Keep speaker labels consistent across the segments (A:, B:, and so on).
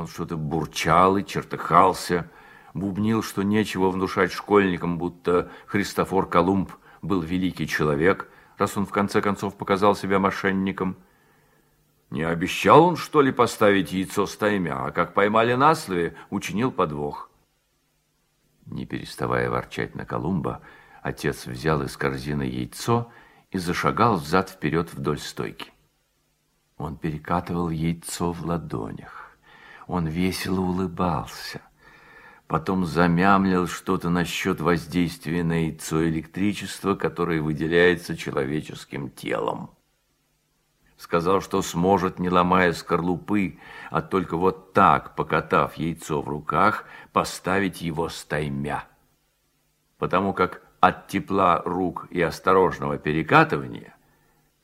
A: Он что-то бурчал и чертыхался, бубнил, что нечего внушать школьникам, будто Христофор Колумб был великий человек, раз он в конце концов показал себя мошенником. Не обещал он, что ли, поставить яйцо стаймя, а как поймали на слове, учинил подвох. Не переставая ворчать на Колумба, отец взял из корзины яйцо и зашагал взад-вперед вдоль стойки. Он перекатывал яйцо в ладонях. Он весело улыбался. Потом замямлил что-то насчет воздействия на яйцо электричества, которое выделяется человеческим телом. Сказал, что сможет, не ломая скорлупы, а только вот так, покатав яйцо в руках, поставить его стаймя. Потому как от тепла рук и осторожного перекатывания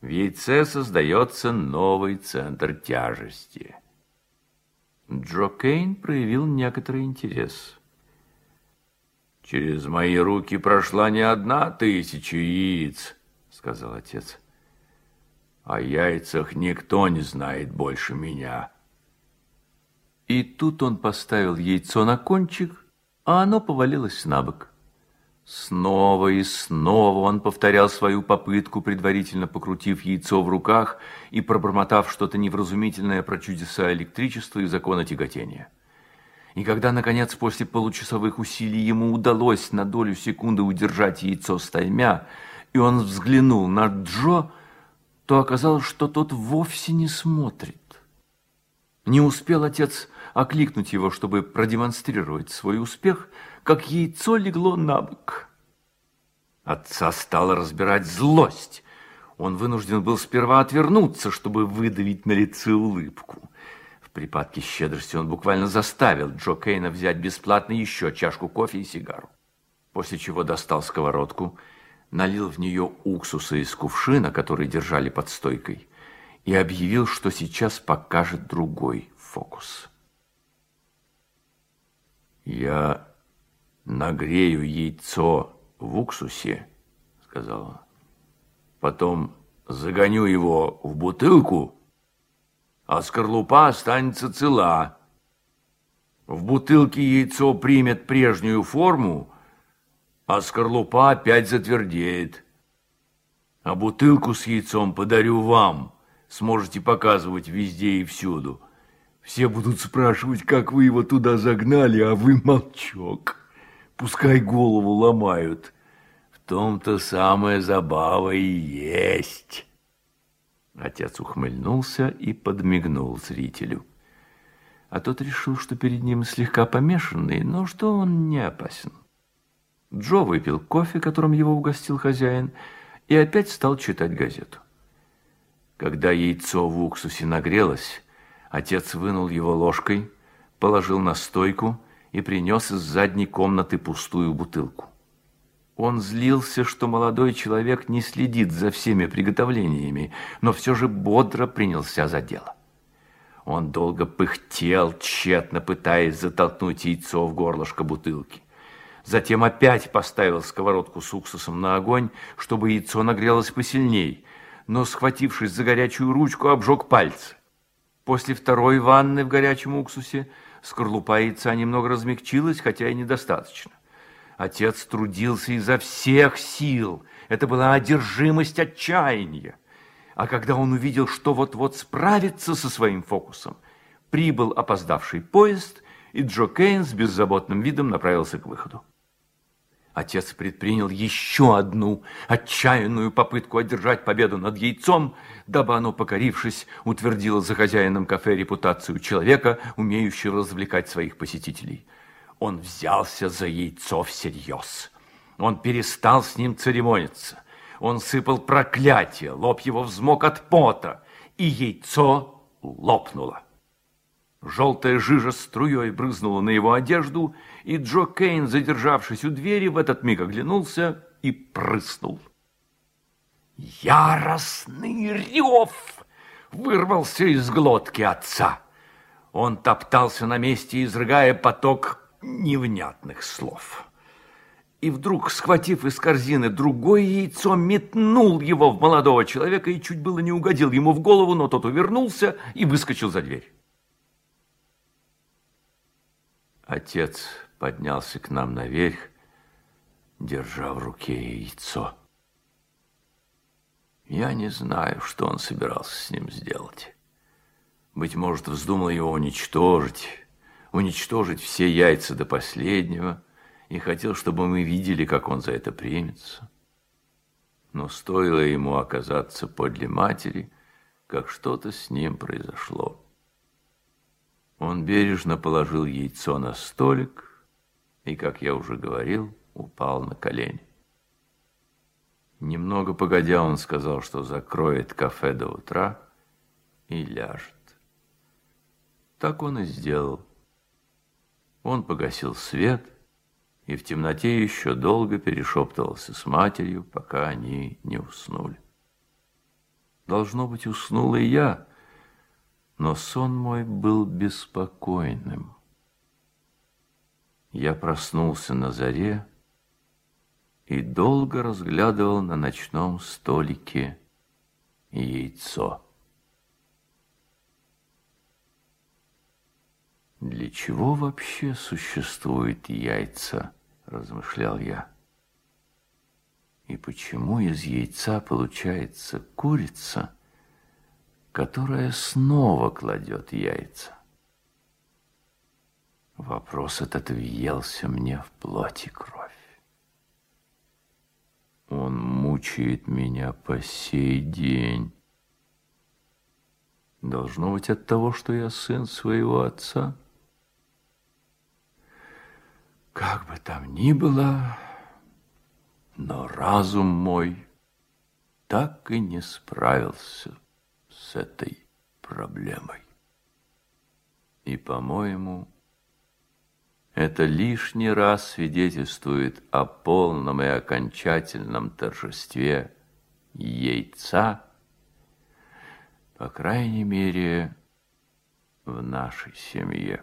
A: в яйце создается новый центр тяжести – Джо Кейн проявил некоторый интерес. «Через мои руки прошла не одна тысяча яиц», — сказал отец. «О яйцах никто не знает больше меня». И тут он поставил яйцо на кончик, а оно повалилось на бок. Снова и снова он повторял свою попытку, предварительно покрутив яйцо в руках и пробормотав что-то невразумительное про чудеса электричества и закона тяготения. И когда, наконец, после получасовых усилий ему удалось на долю секунды удержать яйцо стаймя, и он взглянул на Джо, то оказалось, что тот вовсе не смотрит. Не успел отец окликнуть его, чтобы продемонстрировать свой успех, как яйцо легло на бок. Отца стала разбирать злость. Он вынужден был сперва отвернуться, чтобы выдавить на лице улыбку. В припадке щедрости он буквально заставил Джо Кейна взять бесплатно еще чашку кофе и сигару. После чего достал сковородку, налил в нее уксуса из кувшина, который держали под стойкой, и объявил, что сейчас покажет другой фокус. «Я нагрею яйцо в уксусе», — сказал он. «Потом загоню его в бутылку, а скорлупа останется цела. В бутылке яйцо примет прежнюю форму, а скорлупа опять затвердеет. А бутылку с яйцом подарю вам, сможете показывать везде и всюду». Все будут спрашивать, как вы его туда загнали, а вы молчок. Пускай голову ломают. В том-то самая забава и есть. Отец ухмыльнулся и подмигнул зрителю. А тот решил, что перед ним слегка помешанный, но что он не опасен. Джо выпил кофе, которым его угостил хозяин, и опять стал читать газету. Когда яйцо в уксусе нагрелось, Отец вынул его ложкой, положил на стойку и принес из задней комнаты пустую бутылку. Он злился, что молодой человек не следит за всеми приготовлениями, но все же бодро принялся за дело. Он долго пыхтел, тщетно пытаясь затолкнуть яйцо в горлышко бутылки. Затем опять поставил сковородку с уксусом на огонь, чтобы яйцо нагрелось посильней, но, схватившись за горячую ручку, обжег пальцы. После второй ванны в горячем уксусе скорлупа яйца немного размягчилась, хотя и недостаточно. Отец трудился изо всех сил. Это была одержимость отчаяния. А когда он увидел, что вот-вот справится со своим фокусом, прибыл опоздавший поезд, и Джо Кейн с беззаботным видом направился к выходу. Отец предпринял еще одну отчаянную попытку одержать победу над яйцом, дабы оно, покорившись, утвердило за хозяином кафе репутацию человека, умеющего развлекать своих посетителей. Он взялся за яйцо всерьез. Он перестал с ним церемониться. Он сыпал проклятие, лоб его взмок от пота, и яйцо лопнуло. Желтая жижа струей брызнула на его одежду, и Джо Кейн, задержавшись у двери, в этот миг оглянулся и прыснул. Яростный рев вырвался из глотки отца. Он топтался на месте, изрыгая поток невнятных слов. И вдруг, схватив из корзины другое яйцо, метнул его в молодого человека и чуть было не угодил ему в голову, но тот увернулся и выскочил за дверь. Отец поднялся к нам наверх, держа в руке яйцо. Я не знаю, что он собирался с ним сделать. Быть может, вздумал его уничтожить, уничтожить все яйца до последнего, и хотел, чтобы мы видели, как он за это примется. Но стоило ему оказаться подле матери, как что-то с ним произошло. Он бережно положил яйцо на столик и, как я уже говорил, упал на колени. Немного погодя, он сказал, что закроет кафе до утра и ляжет. Так он и сделал. Он погасил свет и в темноте еще долго перешептывался с матерью, пока они не уснули. Должно быть, уснул и я, но сон мой был беспокойным. Я проснулся на заре, и долго разглядывал на ночном столике яйцо. «Для чего вообще существуют яйца?» – размышлял я. «И почему из яйца получается курица, которая снова кладет яйца?» Вопрос этот въелся мне в плоть и кровь. Он мучает меня по сей день. Должно быть от того, что я сын своего отца. Как бы там ни было, но разум мой так и не справился с этой проблемой. И, по-моему, это лишний раз свидетельствует о полном и окончательном торжестве яйца, по крайней мере, в нашей семье.